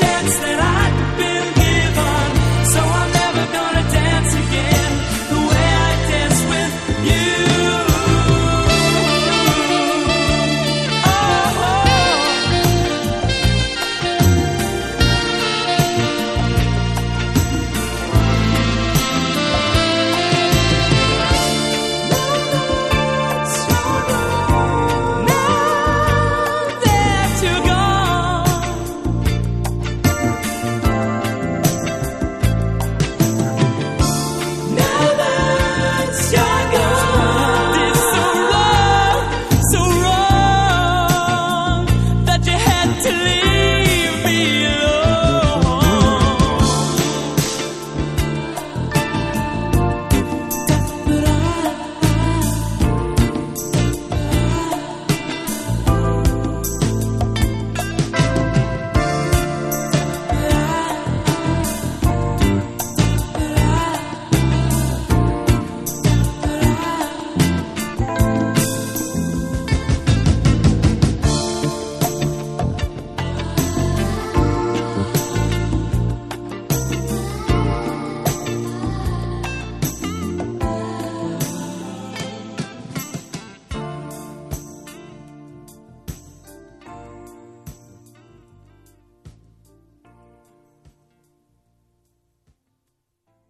chance